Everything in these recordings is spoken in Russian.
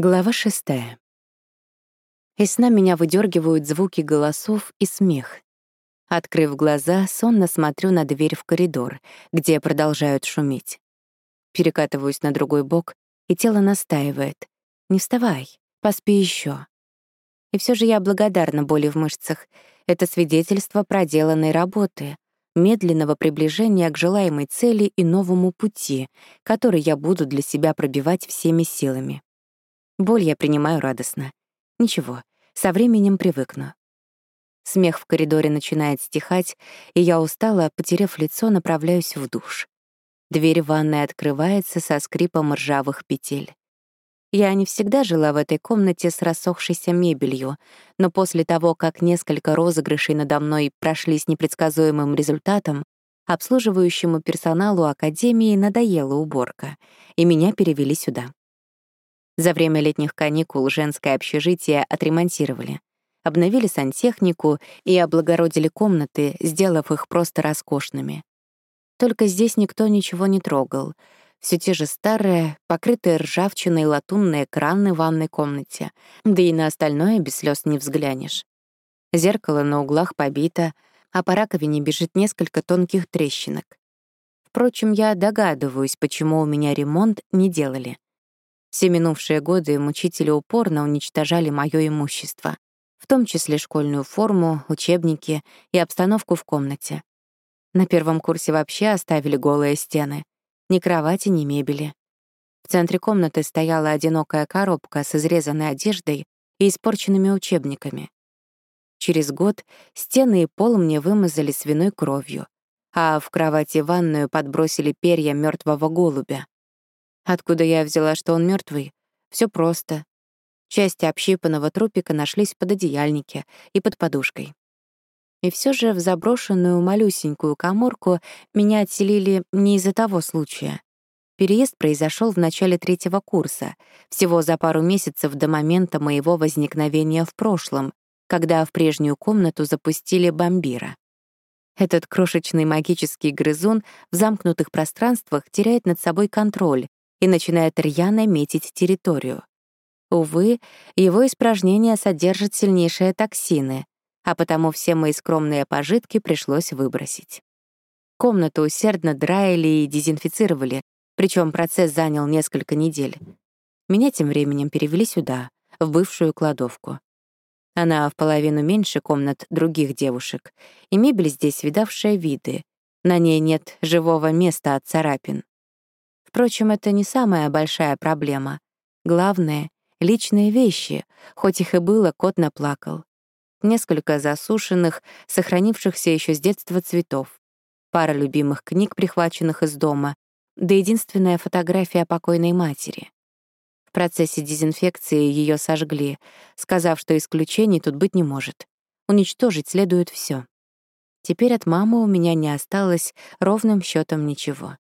Глава шестая. Из сна меня выдергивают звуки голосов и смех. Открыв глаза, сонно смотрю на дверь в коридор, где продолжают шуметь. Перекатываюсь на другой бок, и тело настаивает. «Не вставай, поспи еще. И все же я благодарна боли в мышцах. Это свидетельство проделанной работы, медленного приближения к желаемой цели и новому пути, который я буду для себя пробивать всеми силами. Боль я принимаю радостно. Ничего, со временем привыкну. Смех в коридоре начинает стихать, и я устала, потеряв лицо, направляюсь в душ. Дверь ванной открывается со скрипом ржавых петель. Я не всегда жила в этой комнате с рассохшейся мебелью, но после того, как несколько розыгрышей надо мной прошли с непредсказуемым результатом, обслуживающему персоналу Академии надоела уборка, и меня перевели сюда. За время летних каникул женское общежитие отремонтировали. Обновили сантехнику и облагородили комнаты, сделав их просто роскошными. Только здесь никто ничего не трогал. Все те же старые, покрытые ржавчиной латунные краны в ванной комнате. Да и на остальное без слез не взглянешь. Зеркало на углах побито, а по раковине бежит несколько тонких трещинок. Впрочем, я догадываюсь, почему у меня ремонт не делали. Все минувшие годы мучители упорно уничтожали мое имущество, в том числе школьную форму, учебники и обстановку в комнате. На первом курсе вообще оставили голые стены. Ни кровати, ни мебели. В центре комнаты стояла одинокая коробка с изрезанной одеждой и испорченными учебниками. Через год стены и пол мне вымазали свиной кровью, а в кровати ванную подбросили перья мертвого голубя. Откуда я взяла, что он мертвый? Все просто. Части общипанного трупика нашлись под одеяльнике и под подушкой. И все же в заброшенную малюсенькую коморку меня отселили не из-за того случая. Переезд произошел в начале третьего курса, всего за пару месяцев до момента моего возникновения в прошлом, когда в прежнюю комнату запустили бомбира. Этот крошечный магический грызун в замкнутых пространствах теряет над собой контроль и начинает рьяно метить территорию. Увы, его испражнения содержат сильнейшие токсины, а потому все мои скромные пожитки пришлось выбросить. Комнату усердно драили и дезинфицировали, причем процесс занял несколько недель. Меня тем временем перевели сюда, в бывшую кладовку. Она в половину меньше комнат других девушек, и мебель здесь видавшая виды. На ней нет живого места от царапин. Впрочем, это не самая большая проблема. Главное — личные вещи, хоть их и было, кот наплакал. Несколько засушенных, сохранившихся еще с детства цветов, пара любимых книг, прихваченных из дома, да единственная фотография покойной матери. В процессе дезинфекции ее сожгли, сказав, что исключений тут быть не может. Уничтожить следует все. Теперь от мамы у меня не осталось ровным счетом ничего.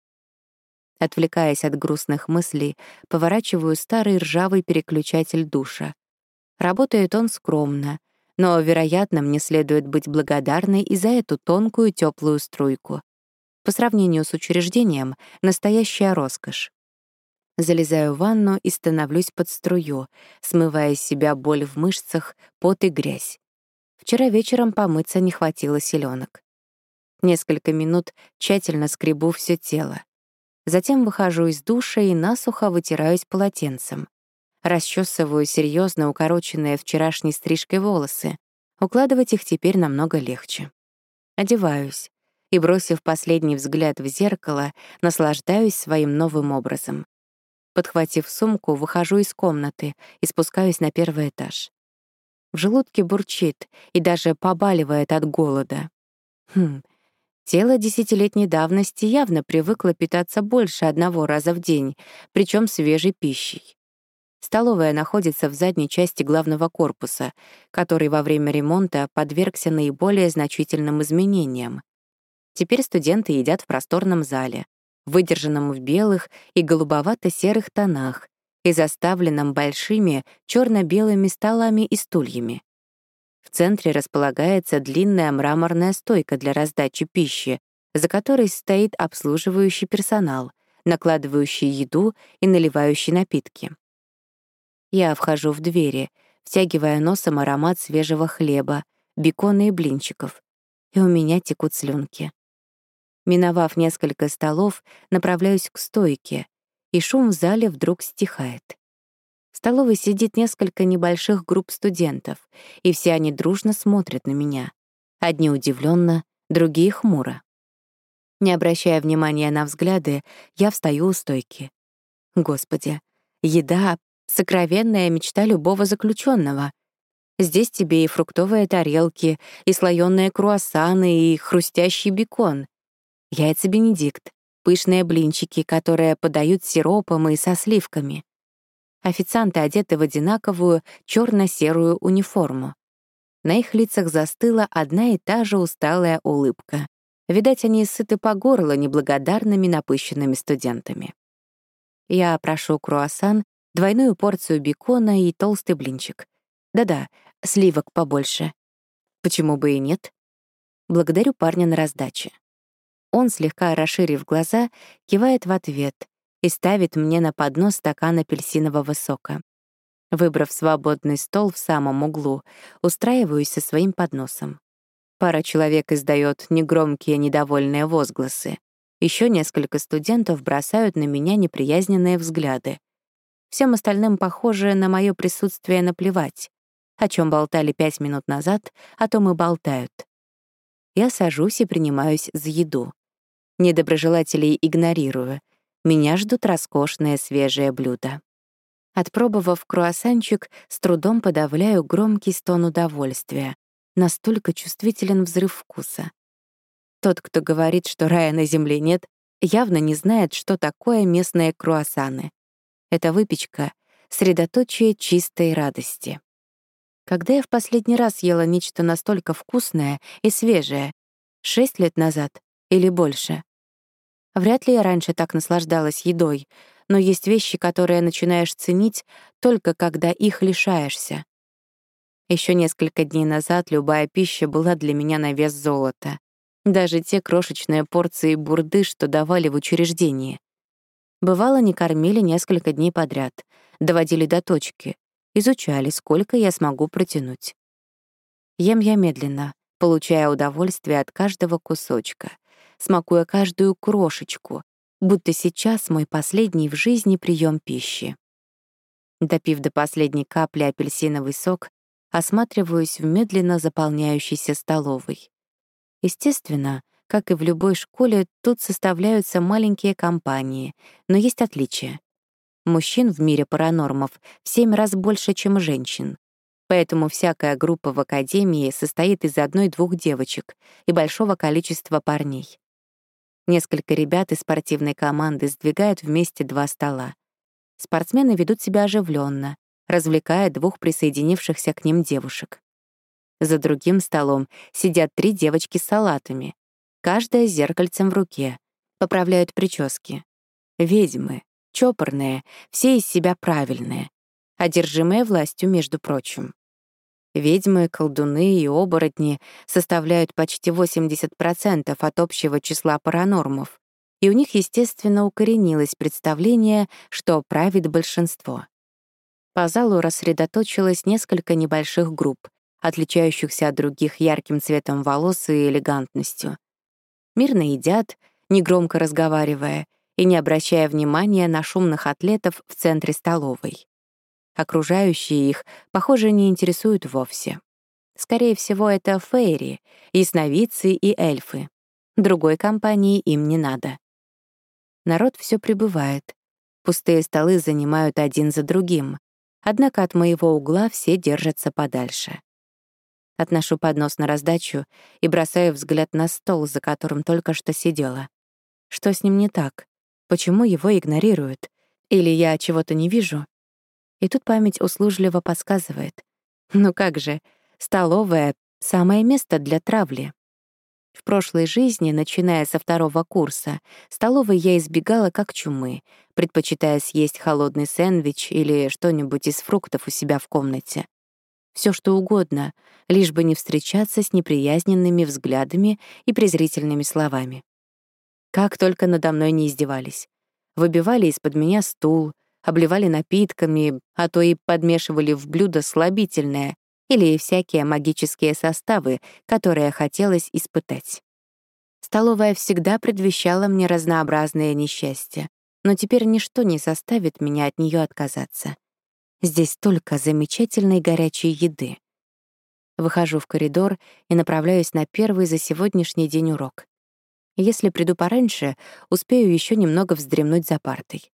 Отвлекаясь от грустных мыслей, поворачиваю старый ржавый переключатель душа. Работает он скромно, но, вероятно, мне следует быть благодарной и за эту тонкую теплую струйку. По сравнению с учреждением — настоящая роскошь. Залезаю в ванну и становлюсь под струю, смывая с себя боль в мышцах, пот и грязь. Вчера вечером помыться не хватило силёнок. Несколько минут тщательно скребу все тело. Затем выхожу из душа и насухо вытираюсь полотенцем. Расчесываю серьезно укороченные вчерашней стрижкой волосы. Укладывать их теперь намного легче. Одеваюсь и, бросив последний взгляд в зеркало, наслаждаюсь своим новым образом. Подхватив сумку, выхожу из комнаты и спускаюсь на первый этаж. В желудке бурчит и даже побаливает от голода. Хм, Тело десятилетней давности явно привыкло питаться больше одного раза в день, причем свежей пищей. Столовая находится в задней части главного корпуса, который во время ремонта подвергся наиболее значительным изменениям. Теперь студенты едят в просторном зале, выдержанном в белых и голубовато-серых тонах и заставленном большими черно белыми столами и стульями. Центре располагается длинная мраморная стойка для раздачи пищи, за которой стоит обслуживающий персонал, накладывающий еду и наливающий напитки. Я вхожу в двери, втягивая носом аромат свежего хлеба, бекона и блинчиков, и у меня текут слюнки. Миновав несколько столов, направляюсь к стойке, и шум в зале вдруг стихает. В столовой сидит несколько небольших групп студентов, и все они дружно смотрят на меня. Одни удивленно, другие хмуро. Не обращая внимания на взгляды, я встаю у стойки. Господи, еда — сокровенная мечта любого заключенного. Здесь тебе и фруктовые тарелки, и слоёные круассаны, и хрустящий бекон. Яйца-бенедикт, пышные блинчики, которые подают сиропом и со сливками. Официанты одеты в одинаковую черно серую униформу. На их лицах застыла одна и та же усталая улыбка. Видать, они сыты по горло неблагодарными напыщенными студентами. Я прошу круассан, двойную порцию бекона и толстый блинчик. Да-да, сливок побольше. Почему бы и нет? Благодарю парня на раздаче. Он, слегка расширив глаза, кивает в ответ и ставит мне на поднос стакан апельсинового сока. Выбрав свободный стол в самом углу, устраиваюсь со своим подносом. Пара человек издает негромкие недовольные возгласы. Еще несколько студентов бросают на меня неприязненные взгляды. Всем остальным, похоже, на мое присутствие наплевать. О чем болтали пять минут назад, о том и болтают. Я сажусь и принимаюсь за еду. Недоброжелателей игнорирую. Меня ждут роскошные свежие блюда. Отпробовав круассанчик, с трудом подавляю громкий стон удовольствия. Настолько чувствителен взрыв вкуса. Тот, кто говорит, что рая на земле нет, явно не знает, что такое местные круассаны. Это выпечка — средоточие чистой радости. Когда я в последний раз ела нечто настолько вкусное и свежее? Шесть лет назад или больше? Вряд ли я раньше так наслаждалась едой, но есть вещи, которые начинаешь ценить только когда их лишаешься. Еще несколько дней назад любая пища была для меня на вес золота. Даже те крошечные порции бурды, что давали в учреждении. Бывало, не кормили несколько дней подряд, доводили до точки, изучали, сколько я смогу протянуть. Ем я медленно, получая удовольствие от каждого кусочка, смакуя каждую крошечку, будто сейчас мой последний в жизни прием пищи. Допив до последней капли апельсиновый сок, осматриваюсь в медленно заполняющейся столовой. Естественно, как и в любой школе, тут составляются маленькие компании, но есть отличия. Мужчин в мире паранормов в семь раз больше, чем женщин. Поэтому всякая группа в академии состоит из одной-двух девочек и большого количества парней. Несколько ребят из спортивной команды сдвигают вместе два стола. Спортсмены ведут себя оживленно, развлекая двух присоединившихся к ним девушек. За другим столом сидят три девочки с салатами, каждая с зеркальцем в руке, поправляют прически. Ведьмы, чопорные, все из себя правильные, одержимые властью, между прочим. Ведьмы, колдуны и оборотни составляют почти 80% от общего числа паранормов, и у них, естественно, укоренилось представление, что правит большинство. По залу рассредоточилось несколько небольших групп, отличающихся от других ярким цветом волос и элегантностью. Мирно едят, негромко разговаривая и не обращая внимания на шумных атлетов в центре столовой. Окружающие их, похоже, не интересуют вовсе. Скорее всего, это фейри, ясновидцы и эльфы. Другой компании им не надо. Народ все прибывает. Пустые столы занимают один за другим. Однако от моего угла все держатся подальше. Отношу поднос на раздачу и бросаю взгляд на стол, за которым только что сидела. Что с ним не так? Почему его игнорируют? Или я чего-то не вижу? И тут память услужливо подсказывает. Ну как же, столовая — самое место для травли. В прошлой жизни, начиная со второго курса, столовой я избегала как чумы, предпочитая съесть холодный сэндвич или что-нибудь из фруктов у себя в комнате. Все что угодно, лишь бы не встречаться с неприязненными взглядами и презрительными словами. Как только надо мной не издевались. Выбивали из-под меня стул, обливали напитками, а то и подмешивали в блюдо слабительное или всякие магические составы, которые хотелось испытать. Столовая всегда предвещала мне разнообразные несчастья, но теперь ничто не заставит меня от нее отказаться. Здесь только замечательной горячей еды. Выхожу в коридор и направляюсь на первый за сегодняшний день урок. Если приду пораньше, успею еще немного вздремнуть за партой.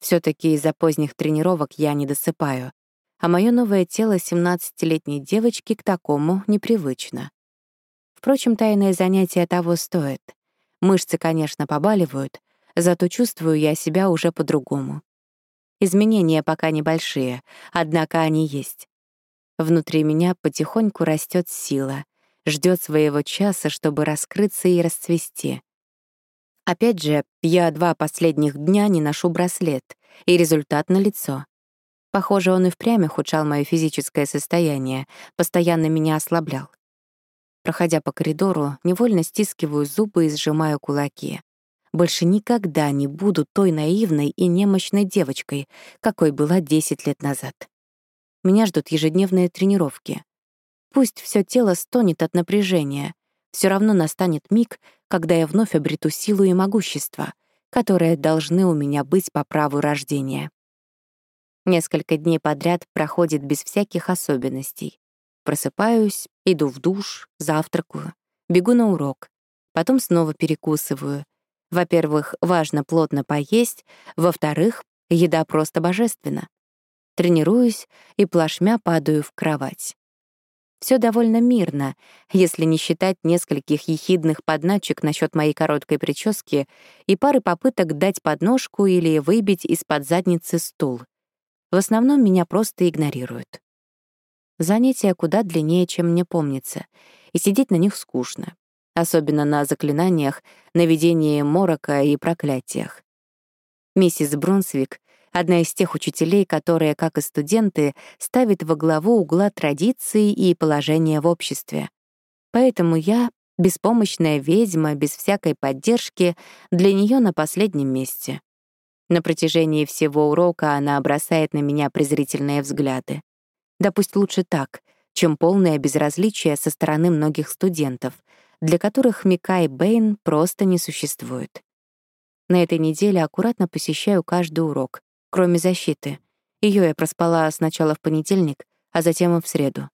Все таки из-за поздних тренировок я не досыпаю, а мое новое тело 17-летней девочки к такому непривычно. Впрочем, тайное занятие того стоит. Мышцы, конечно, побаливают, зато чувствую я себя уже по-другому. Изменения пока небольшие, однако они есть. Внутри меня потихоньку растет сила, ждет своего часа, чтобы раскрыться и расцвести. Опять же, я два последних дня не ношу браслет, и результат налицо. Похоже, он и впрямь ухудшал мое физическое состояние, постоянно меня ослаблял. Проходя по коридору, невольно стискиваю зубы и сжимаю кулаки. Больше никогда не буду той наивной и немощной девочкой, какой была 10 лет назад. Меня ждут ежедневные тренировки. Пусть все тело стонет от напряжения, все равно настанет миг, когда я вновь обрету силу и могущество, которые должны у меня быть по праву рождения. Несколько дней подряд проходит без всяких особенностей. Просыпаюсь, иду в душ, завтракаю, бегу на урок, потом снова перекусываю. Во-первых, важно плотно поесть, во-вторых, еда просто божественна. Тренируюсь и плашмя падаю в кровать. Все довольно мирно, если не считать нескольких ехидных подначек насчет моей короткой прически и пары попыток дать подножку или выбить из-под задницы стул. В основном меня просто игнорируют. Занятия куда длиннее, чем мне помнится, и сидеть на них скучно, особенно на заклинаниях, наведении морока и проклятиях. Миссис Брунсвик — одна из тех учителей, которые, как и студенты, ставит во главу угла традиции и положения в обществе. Поэтому я — беспомощная ведьма, без всякой поддержки, для нее на последнем месте. На протяжении всего урока она бросает на меня презрительные взгляды. Да пусть лучше так, чем полное безразличие со стороны многих студентов, для которых Микай Бэйн просто не существует. На этой неделе аккуратно посещаю каждый урок, кроме защиты. Ее я проспала сначала в понедельник, а затем и в среду.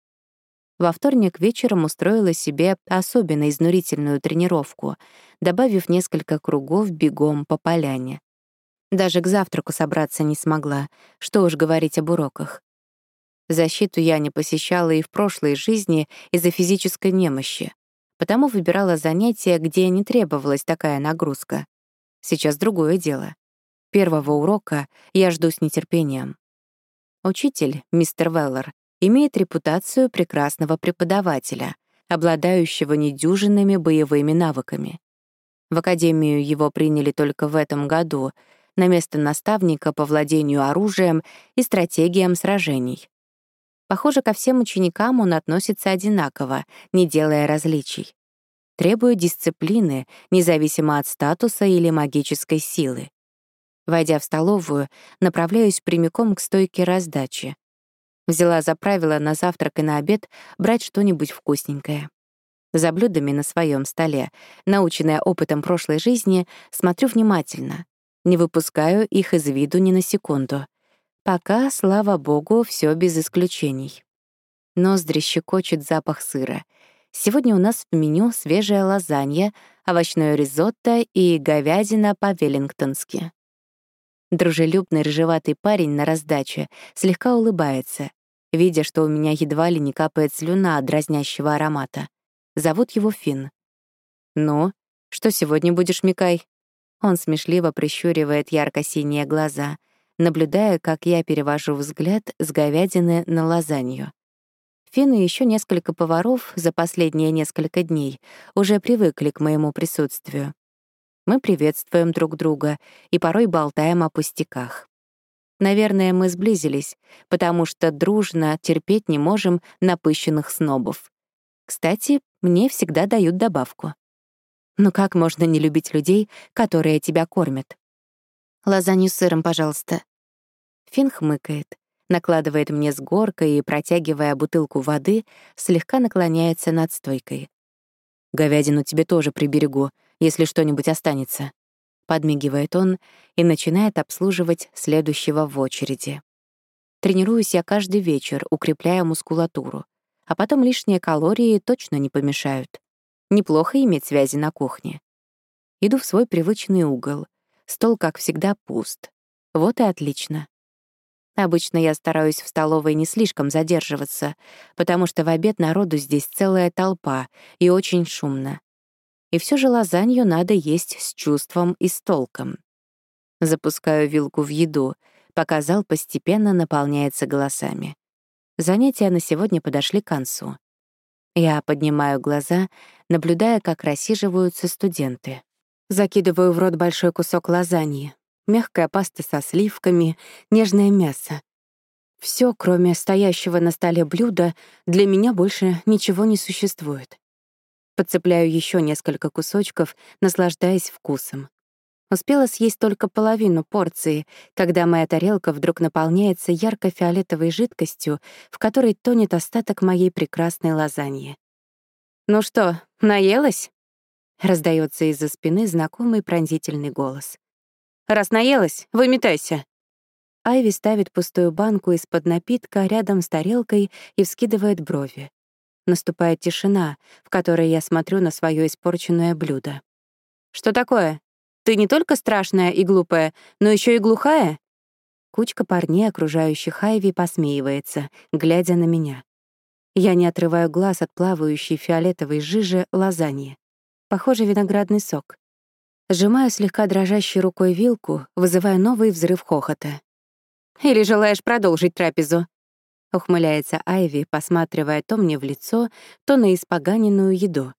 Во вторник вечером устроила себе особенно изнурительную тренировку, добавив несколько кругов бегом по поляне. Даже к завтраку собраться не смогла, что уж говорить об уроках. Защиту я не посещала и в прошлой жизни из-за физической немощи, потому выбирала занятия, где не требовалась такая нагрузка. Сейчас другое дело. Первого урока я жду с нетерпением. Учитель, мистер Веллер, имеет репутацию прекрасного преподавателя, обладающего недюжинными боевыми навыками. В академию его приняли только в этом году на место наставника по владению оружием и стратегиям сражений. Похоже, ко всем ученикам он относится одинаково, не делая различий. Требует дисциплины, независимо от статуса или магической силы. Войдя в столовую, направляюсь прямиком к стойке раздачи. Взяла за правило на завтрак и на обед брать что-нибудь вкусненькое. За блюдами на своем столе, наученная опытом прошлой жизни, смотрю внимательно. Не выпускаю их из виду ни на секунду. Пока, слава богу, все без исключений. Ноздри щекочет запах сыра. Сегодня у нас в меню свежая лазанья, овощное ризотто и говядина по-веллингтонски. Дружелюбный рыжеватый парень на раздаче слегка улыбается, видя, что у меня едва ли не капает слюна от дразнящего аромата. Зовут его Финн. «Ну, что сегодня будешь, Микай?» Он смешливо прищуривает ярко-синие глаза — наблюдая, как я перевожу взгляд с говядины на лазанью. Фин и еще несколько поваров за последние несколько дней уже привыкли к моему присутствию. Мы приветствуем друг друга и порой болтаем о пустяках. Наверное, мы сблизились, потому что дружно терпеть не можем напыщенных снобов. Кстати, мне всегда дают добавку. Ну как можно не любить людей, которые тебя кормят? «Лазанью с сыром, пожалуйста». Фин хмыкает, накладывает мне с горкой и, протягивая бутылку воды, слегка наклоняется над стойкой. «Говядину тебе тоже приберегу, если что-нибудь останется», — подмигивает он и начинает обслуживать следующего в очереди. Тренируюсь я каждый вечер, укрепляя мускулатуру, а потом лишние калории точно не помешают. Неплохо иметь связи на кухне. Иду в свой привычный угол. Стол, как всегда, пуст. Вот и отлично. Обычно я стараюсь в столовой не слишком задерживаться, потому что в обед народу здесь целая толпа и очень шумно. И все же лазанью надо есть с чувством и с толком. Запускаю вилку в еду, пока зал постепенно наполняется голосами. Занятия на сегодня подошли к концу. Я поднимаю глаза, наблюдая, как рассиживаются студенты. Закидываю в рот большой кусок лазаньи, мягкая паста со сливками, нежное мясо. Все, кроме стоящего на столе блюда, для меня больше ничего не существует. Подцепляю еще несколько кусочков, наслаждаясь вкусом. Успела съесть только половину порции, когда моя тарелка вдруг наполняется ярко-фиолетовой жидкостью, в которой тонет остаток моей прекрасной лазаньи. «Ну что, наелась?» — раздается из-за спины знакомый пронзительный голос. Раз наелась, выметайся». Айви ставит пустую банку из-под напитка рядом с тарелкой и вскидывает брови. Наступает тишина, в которой я смотрю на свое испорченное блюдо. «Что такое? Ты не только страшная и глупая, но еще и глухая?» Кучка парней, окружающих Айви, посмеивается, глядя на меня. Я не отрываю глаз от плавающей фиолетовой жижи лазаньи. Похоже, виноградный сок. Сжимаю слегка дрожащей рукой вилку, вызывая новый взрыв хохота. «Или желаешь продолжить трапезу?» Ухмыляется Айви, посматривая то мне в лицо, то на испоганенную еду.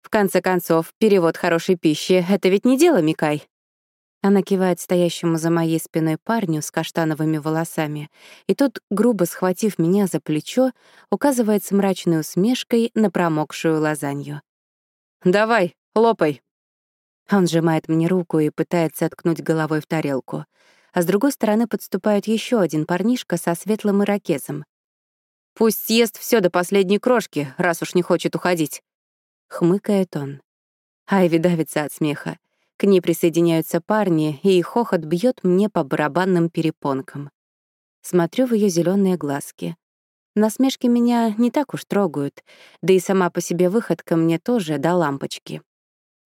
«В конце концов, перевод хорошей пищи — это ведь не дело, Микай?» Она кивает стоящему за моей спиной парню с каштановыми волосами, и тот, грубо схватив меня за плечо, указывает с мрачной усмешкой на промокшую лазанью. «Давай, лопай!» Он сжимает мне руку и пытается ткнуть головой в тарелку. А с другой стороны подступает еще один парнишка со светлым ирокезом. «Пусть съест все до последней крошки, раз уж не хочет уходить», — хмыкает он. Айви давится от смеха. К ней присоединяются парни, и их хохот бьет мне по барабанным перепонкам. Смотрю в ее зеленые глазки. Насмешки меня не так уж трогают, да и сама по себе выходка мне тоже до лампочки.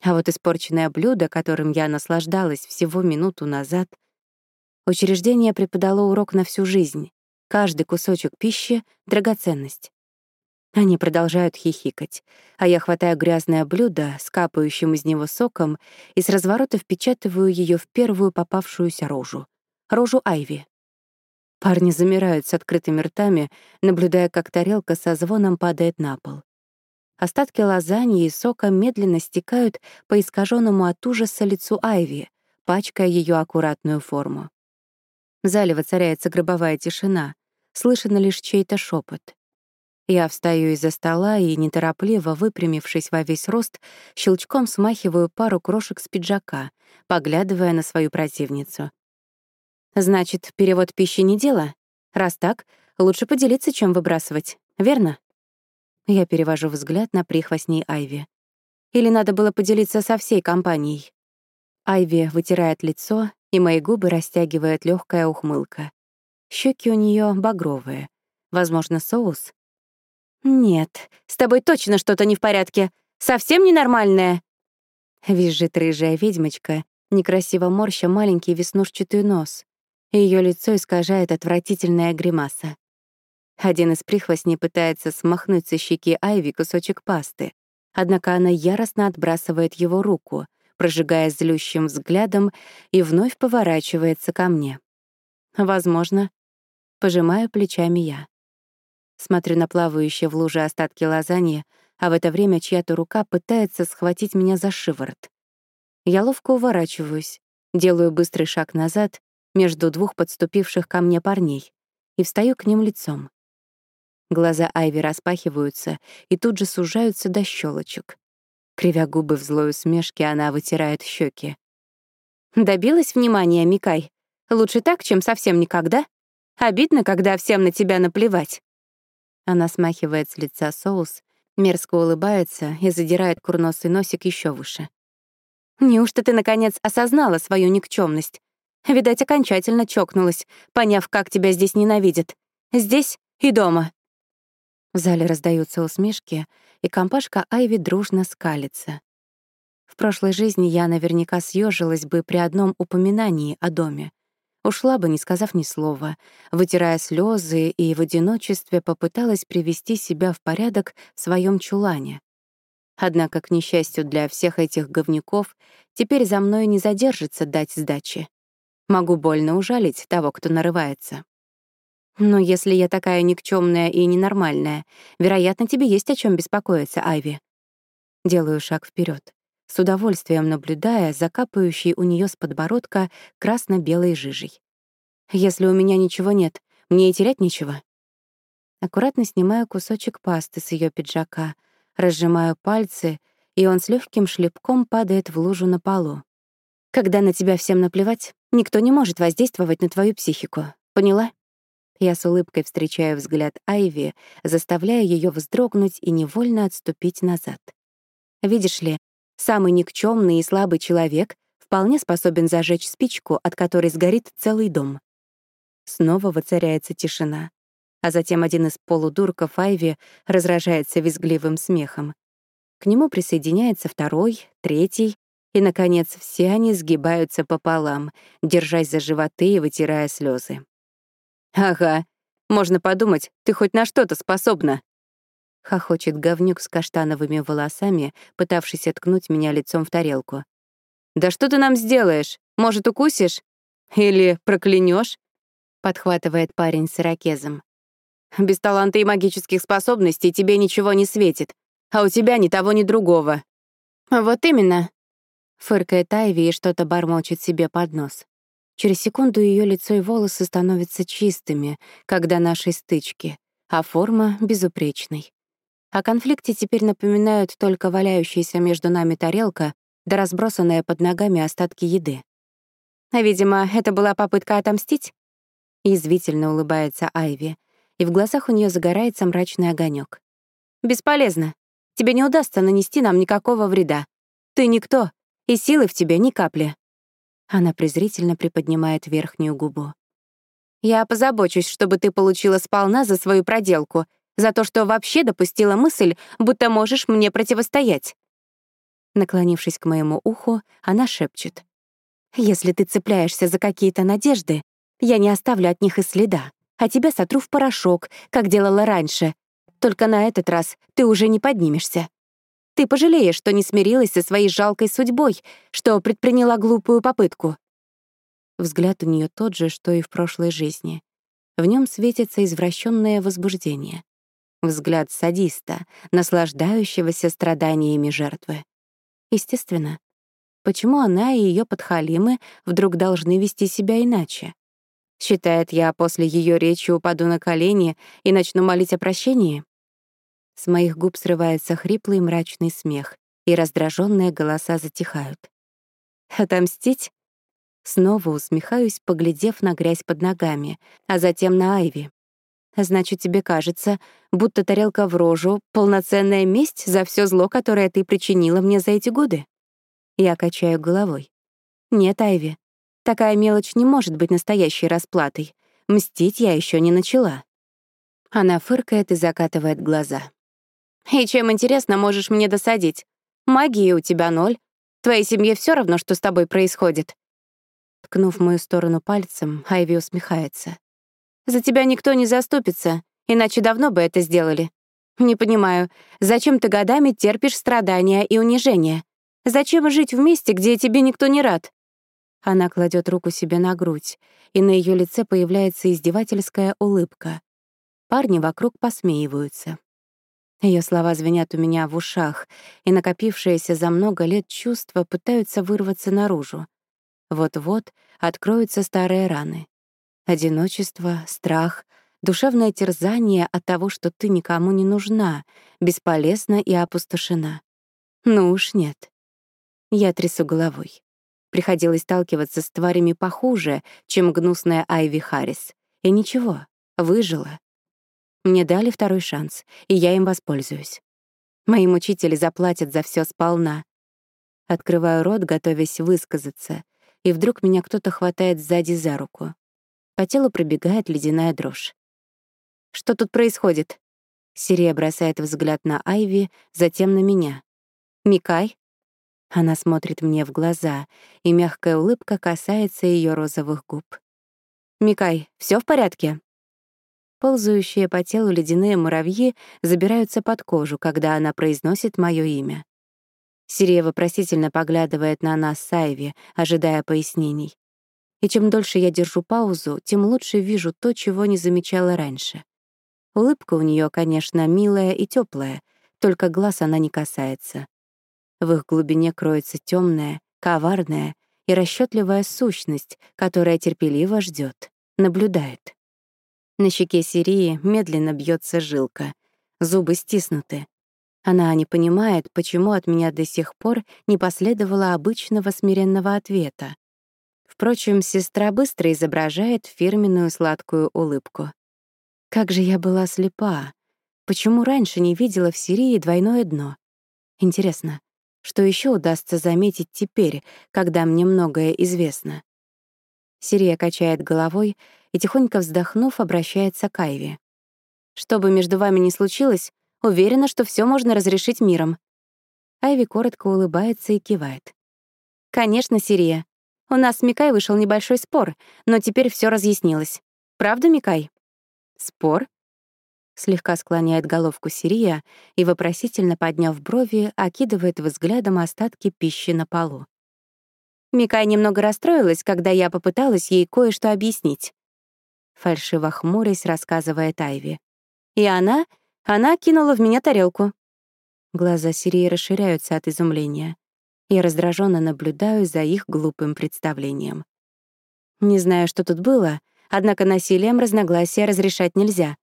А вот испорченное блюдо, которым я наслаждалась всего минуту назад, учреждение преподало урок на всю жизнь. Каждый кусочек пищи — драгоценность. Они продолжают хихикать, а я хватаю грязное блюдо с капающим из него соком и с разворота впечатываю ее в первую попавшуюся рожу — рожу Айви. Парни замирают с открытыми ртами, наблюдая, как тарелка со звоном падает на пол. Остатки лазаньи и сока медленно стекают по искаженному от ужаса лицу Айви, пачкая ее аккуратную форму. В зале воцаряется гробовая тишина, слышно лишь чей-то шепот. Я встаю из-за стола и, неторопливо выпрямившись во весь рост, щелчком смахиваю пару крошек с пиджака, поглядывая на свою противницу. «Значит, перевод пищи не дело? Раз так, лучше поделиться, чем выбрасывать, верно?» Я перевожу взгляд на прихвостней Айви. Или надо было поделиться со всей компанией? Айви вытирает лицо, и мои губы растягивает легкая ухмылка. Щеки у нее багровые. Возможно, соус? «Нет, с тобой точно что-то не в порядке. Совсем ненормальное!» Визжит рыжая ведьмочка, некрасиво морща маленький веснушчатый нос. Ее лицо искажает отвратительная гримаса. Один из прихвостней пытается смахнуть со щеки Айви кусочек пасты, однако она яростно отбрасывает его руку, прожигая злющим взглядом, и вновь поворачивается ко мне. Возможно, пожимаю плечами я. Смотрю на плавающие в луже остатки лазаньи, а в это время чья-то рука пытается схватить меня за шиворот. Я ловко уворачиваюсь, делаю быстрый шаг назад между двух подступивших ко мне парней и встаю к ним лицом. Глаза Айви распахиваются и тут же сужаются до щелочек. Кривя губы в злой усмешке, она вытирает щеки. «Добилась внимания, Микай? Лучше так, чем совсем никогда?» Обидно, когда всем на тебя наплевать». Она смахивает с лица соус, мерзко улыбается и задирает курносый носик еще выше. «Неужто ты, наконец, осознала свою никчемность? Видать, окончательно чокнулась, поняв, как тебя здесь ненавидят. Здесь и дома». В зале раздаются усмешки, и компашка Айви дружно скалится. В прошлой жизни я наверняка съежилась бы при одном упоминании о доме. Ушла бы, не сказав ни слова, вытирая слезы и в одиночестве попыталась привести себя в порядок в своем чулане. Однако, к несчастью для всех этих говнюков, теперь за мной не задержится дать сдачи. Могу больно ужалить того, кто нарывается. Но если я такая никчемная и ненормальная, вероятно, тебе есть о чем беспокоиться, Айви. Делаю шаг вперед с удовольствием наблюдая за капающей у нее с подбородка красно-белой жижей. «Если у меня ничего нет, мне и терять нечего». Аккуратно снимаю кусочек пасты с ее пиджака, разжимаю пальцы, и он с легким шлепком падает в лужу на полу. «Когда на тебя всем наплевать, никто не может воздействовать на твою психику. Поняла?» Я с улыбкой встречаю взгляд Айви, заставляя ее вздрогнуть и невольно отступить назад. Видишь ли, Самый никчемный и слабый человек вполне способен зажечь спичку, от которой сгорит целый дом. Снова воцаряется тишина, а затем один из полудурков Айви разражается визгливым смехом. К нему присоединяется второй, третий, и, наконец, все они сгибаются пополам, держась за животы и вытирая слезы. «Ага, можно подумать, ты хоть на что-то способна», — хохочет говнюк с каштановыми волосами, пытавшийся ткнуть меня лицом в тарелку. «Да что ты нам сделаешь? Может, укусишь? Или проклянешь? подхватывает парень с ирокезом. «Без таланта и магических способностей тебе ничего не светит, а у тебя ни того, ни другого». «Вот именно», — фыркает Айви и что-то бормочет себе под нос. Через секунду ее лицо и волосы становятся чистыми, когда нашей стычки, а форма — безупречной. О конфликте теперь напоминают только валяющаяся между нами тарелка да разбросанные под ногами остатки еды. Видимо, это была попытка отомстить? Язвительно улыбается Айви, и в глазах у нее загорается мрачный огонек. «Бесполезно. Тебе не удастся нанести нам никакого вреда. Ты никто, и силы в тебе ни капли». Она презрительно приподнимает верхнюю губу. «Я позабочусь, чтобы ты получила сполна за свою проделку за то, что вообще допустила мысль, будто можешь мне противостоять. Наклонившись к моему уху, она шепчет. «Если ты цепляешься за какие-то надежды, я не оставлю от них и следа, а тебя сотру в порошок, как делала раньше. Только на этот раз ты уже не поднимешься. Ты пожалеешь, что не смирилась со своей жалкой судьбой, что предприняла глупую попытку». Взгляд у нее тот же, что и в прошлой жизни. В нем светится извращенное возбуждение взгляд садиста, наслаждающегося страданиями жертвы. Естественно. Почему она и ее подхалимы вдруг должны вести себя иначе? Считает, я после ее речи упаду на колени и начну молить о прощении? С моих губ срывается хриплый мрачный смех, и раздраженные голоса затихают. Отомстить? Снова усмехаюсь, поглядев на грязь под ногами, а затем на Айви. Значит, тебе кажется, будто тарелка в рожу — полноценная месть за все зло, которое ты причинила мне за эти годы? Я качаю головой. Нет, Айви, такая мелочь не может быть настоящей расплатой. Мстить я еще не начала. Она фыркает и закатывает глаза. И чем, интересно, можешь мне досадить? Магии у тебя ноль. Твоей семье все равно, что с тобой происходит. Ткнув мою сторону пальцем, Айви усмехается. За тебя никто не заступится, иначе давно бы это сделали. Не понимаю, зачем ты годами терпишь страдания и унижения? Зачем жить в месте, где тебе никто не рад? Она кладет руку себе на грудь, и на ее лице появляется издевательская улыбка. Парни вокруг посмеиваются. Ее слова звенят у меня в ушах, и накопившиеся за много лет чувства пытаются вырваться наружу. Вот-вот откроются старые раны. Одиночество, страх, душевное терзание от того, что ты никому не нужна, бесполезна и опустошена. Ну уж нет. Я трясу головой. Приходилось сталкиваться с тварями похуже, чем гнусная Айви Харрис, И ничего, выжила. Мне дали второй шанс, и я им воспользуюсь. Мои мучители заплатят за все сполна. Открываю рот, готовясь высказаться, и вдруг меня кто-то хватает сзади за руку. По телу пробегает ледяная дрожь. «Что тут происходит?» Сирия бросает взгляд на Айви, затем на меня. «Микай?» Она смотрит мне в глаза, и мягкая улыбка касается ее розовых губ. «Микай, все в порядке?» Ползающие по телу ледяные муравьи забираются под кожу, когда она произносит мое имя. Сирия вопросительно поглядывает на нас с Айви, ожидая пояснений. И чем дольше я держу паузу, тем лучше вижу то, чего не замечала раньше. Улыбка у нее, конечно, милая и теплая, только глаз она не касается. В их глубине кроется темная, коварная и расчетливая сущность, которая терпеливо ждет, наблюдает. На щеке Сирии медленно бьется жилка, зубы стиснуты. Она не понимает, почему от меня до сих пор не последовало обычного смиренного ответа. Впрочем, сестра быстро изображает фирменную сладкую улыбку. Как же я была слепа! Почему раньше не видела в Сирии двойное дно? Интересно, что еще удастся заметить теперь, когда мне многое известно? Сирия качает головой и, тихонько вздохнув, обращается к Айве. «Что бы между вами ни случилось, уверена, что все можно разрешить миром». Айви коротко улыбается и кивает. «Конечно, Сирия. У нас с Микай вышел небольшой спор, но теперь все разъяснилось. Правда, Микай?» «Спор?» Слегка склоняет головку Сирия и, вопросительно подняв брови, окидывает взглядом остатки пищи на полу. Микай немного расстроилась, когда я попыталась ей кое-что объяснить. Фальшиво хмурясь, рассказывает Айви. И она, она кинула в меня тарелку. Глаза Сирии расширяются от изумления. Я раздраженно наблюдаю за их глупым представлением. Не знаю, что тут было, однако насилием разногласия разрешать нельзя.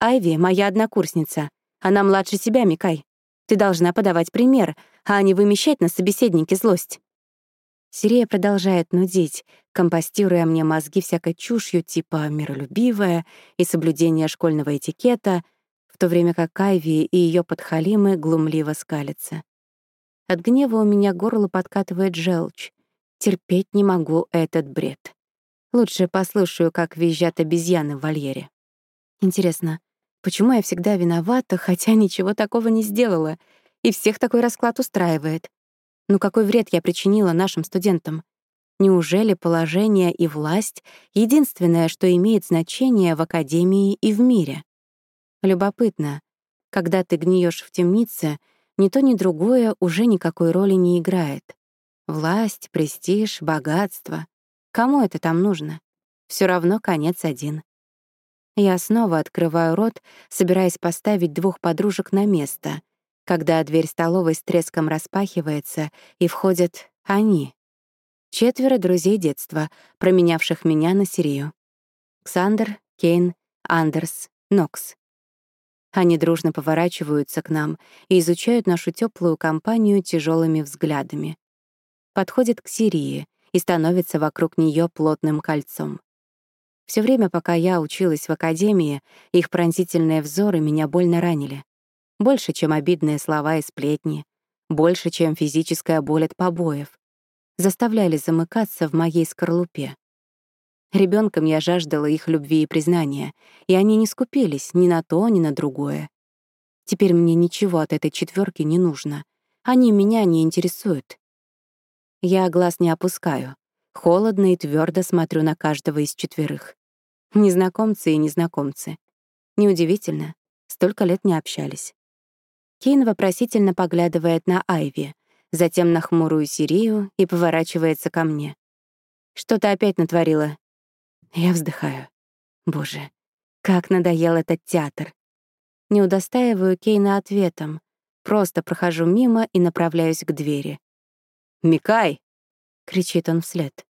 Айви — моя однокурсница. Она младше тебя, Микай. Ты должна подавать пример, а не вымещать на собеседнике злость. Сирия продолжает нудить, компостируя мне мозги всякой чушью типа миролюбивая и соблюдение школьного этикета, в то время как Айви и ее подхалимы глумливо скалятся. От гнева у меня горло подкатывает желчь. Терпеть не могу этот бред. Лучше послушаю, как визжат обезьяны в вольере. Интересно, Почему я всегда виновата, хотя ничего такого не сделала, и всех такой расклад устраивает? Ну какой вред я причинила нашим студентам? Неужели положение и власть — единственное, что имеет значение в академии и в мире? Любопытно, когда ты гниешь в темнице, ни то, ни другое уже никакой роли не играет. Власть, престиж, богатство. Кому это там нужно? Все равно конец один. Я снова открываю рот, собираясь поставить двух подружек на место, когда дверь столовой с треском распахивается, и входят они. Четверо друзей детства, променявших меня на Сирию. Ксандер, Кейн, Андерс, Нокс. Они дружно поворачиваются к нам и изучают нашу теплую компанию тяжелыми взглядами. Подходят к Сирии и становятся вокруг нее плотным кольцом. Все время, пока я училась в академии, их пронзительные взоры меня больно ранили. Больше, чем обидные слова и сплетни. Больше, чем физическая боль от побоев. Заставляли замыкаться в моей скорлупе. Ребенком я жаждала их любви и признания, и они не скупились ни на то, ни на другое. Теперь мне ничего от этой четверки не нужно. Они меня не интересуют. Я глаз не опускаю. Холодно и твердо смотрю на каждого из четверых. Незнакомцы и незнакомцы. Неудивительно, столько лет не общались. Кейн вопросительно поглядывает на Айви, затем на хмурую Сирию и поворачивается ко мне. «Что ты опять натворила?» Я вздыхаю. Боже, как надоел этот театр. Не удостаиваю Кейна ответом, просто прохожу мимо и направляюсь к двери. «Микай!» — кричит он вслед.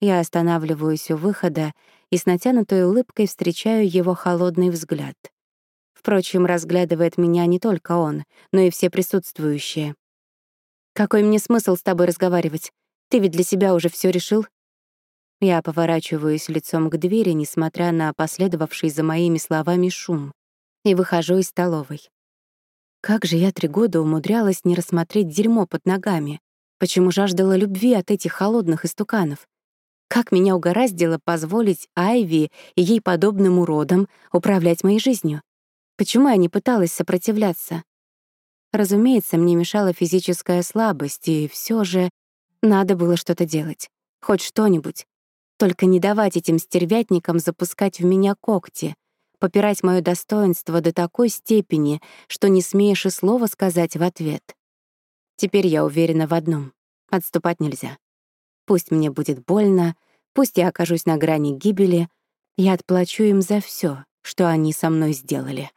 Я останавливаюсь у выхода и с натянутой улыбкой встречаю его холодный взгляд. Впрочем, разглядывает меня не только он, но и все присутствующие. «Какой мне смысл с тобой разговаривать? Ты ведь для себя уже все решил?» Я поворачиваюсь лицом к двери, несмотря на последовавший за моими словами шум, и выхожу из столовой. Как же я три года умудрялась не рассмотреть дерьмо под ногами? Почему жаждала любви от этих холодных истуканов? Как меня угораздило позволить Айви и ей подобным уродам управлять моей жизнью? Почему я не пыталась сопротивляться? Разумеется, мне мешала физическая слабость, и все же надо было что-то делать. Хоть что-нибудь. Только не давать этим стервятникам запускать в меня когти, попирать мое достоинство до такой степени, что не смеешь и слова сказать в ответ. Теперь я уверена в одном — отступать нельзя. Пусть мне будет больно, пусть я окажусь на грани гибели, я отплачу им за все, что они со мной сделали.